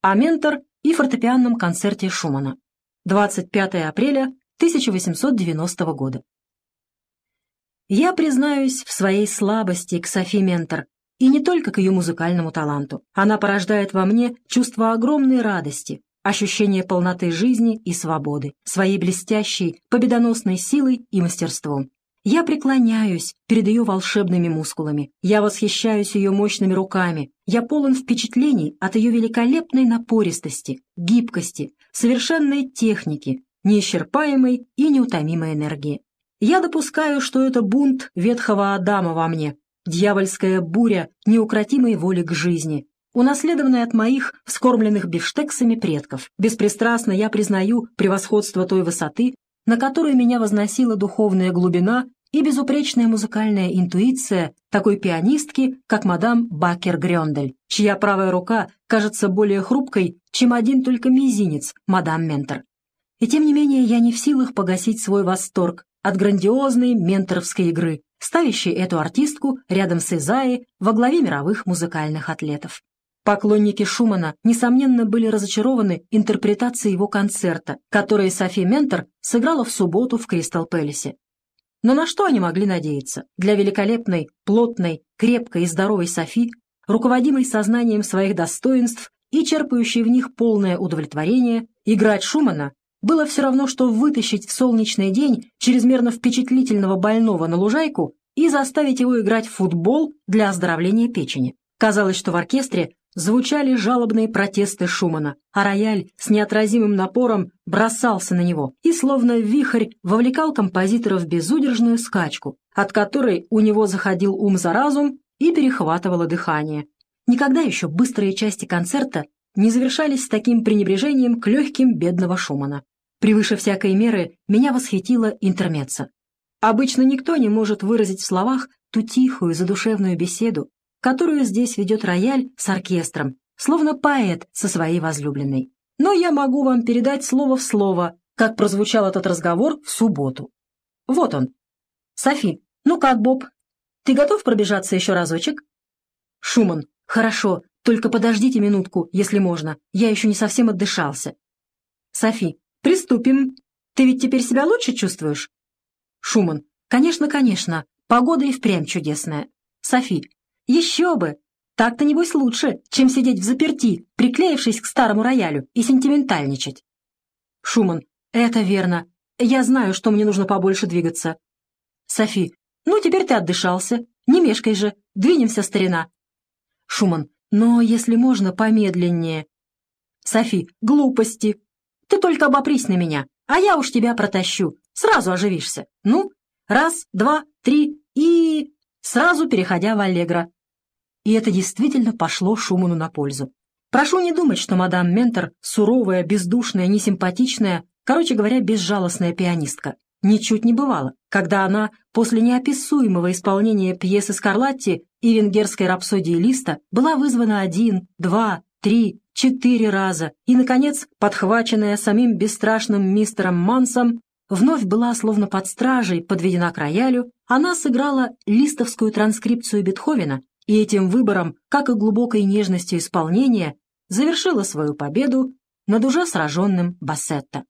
о ментор и фортепианном концерте Шумана. 25 апреля 1890 года. Я признаюсь в своей слабости к Софи Ментор, и не только к ее музыкальному таланту. Она порождает во мне чувство огромной радости, ощущение полноты жизни и свободы, своей блестящей, победоносной силой и мастерством. Я преклоняюсь перед ее волшебными мускулами, я восхищаюсь ее мощными руками, я полон впечатлений от ее великолепной напористости, гибкости, совершенной техники, неисчерпаемой и неутомимой энергии. Я допускаю, что это бунт ветхого Адама во мне, дьявольская буря неукротимой воли к жизни, унаследованная от моих вскормленных бифштексами предков. Беспристрастно я признаю превосходство той высоты, на которую меня возносила духовная глубина и безупречная музыкальная интуиция такой пианистки, как мадам Бакер Грёндель, чья правая рука кажется более хрупкой, чем один только мизинец, мадам Ментор. И тем не менее я не в силах погасить свой восторг от грандиозной менторовской игры, ставящей эту артистку рядом с Изаей во главе мировых музыкальных атлетов. Поклонники Шумана, несомненно, были разочарованы интерпретацией его концерта, который Софи Ментор сыграла в субботу в Кристал Пэлисе. Но на что они могли надеяться? Для великолепной, плотной, крепкой и здоровой Софи, руководимой сознанием своих достоинств и черпающей в них полное удовлетворение, играть Шумана было все равно, что вытащить в солнечный день чрезмерно впечатлительного больного на лужайку и заставить его играть в футбол для оздоровления печени. Казалось, что в оркестре звучали жалобные протесты Шумана, а рояль с неотразимым напором бросался на него и словно вихрь вовлекал композитора в безудержную скачку, от которой у него заходил ум за разум и перехватывало дыхание. Никогда еще быстрые части концерта не завершались с таким пренебрежением к легким бедного Шумана. Превыше всякой меры меня восхитила интермеца. Обычно никто не может выразить в словах ту тихую задушевную беседу, которую здесь ведет рояль с оркестром, словно поэт со своей возлюбленной. Но я могу вам передать слово в слово, как прозвучал этот разговор в субботу. Вот он. Софи, ну как, Боб, ты готов пробежаться еще разочек? Шуман, хорошо, только подождите минутку, если можно, я еще не совсем отдышался. Софи, приступим. Ты ведь теперь себя лучше чувствуешь? Шуман, конечно, конечно, погода и впрямь чудесная. Софи, еще бы! Так-то, небось, лучше, чем сидеть в заперти, приклеившись к старому роялю и сентиментальничать. Шуман. Это верно. Я знаю, что мне нужно побольше двигаться. Софи. Ну, теперь ты отдышался. Не мешкай же. Двинемся, старина. Шуман. Но, если можно, помедленнее. Софи. Глупости. Ты только обопрись на меня, а я уж тебя протащу. Сразу оживишься. Ну, раз, два, три и... Сразу переходя в аллегро и это действительно пошло Шуману на пользу. Прошу не думать, что мадам Ментор суровая, бездушная, несимпатичная, короче говоря, безжалостная пианистка. Ничуть не бывало, когда она после неописуемого исполнения пьесы Скарлатти и венгерской рапсодии Листа была вызвана один, два, три, четыре раза и, наконец, подхваченная самим бесстрашным мистером Мансом, вновь была словно под стражей подведена к роялю, она сыграла листовскую транскрипцию Бетховена и этим выбором, как и глубокой нежностью исполнения, завершила свою победу над уже сраженным Бассетто.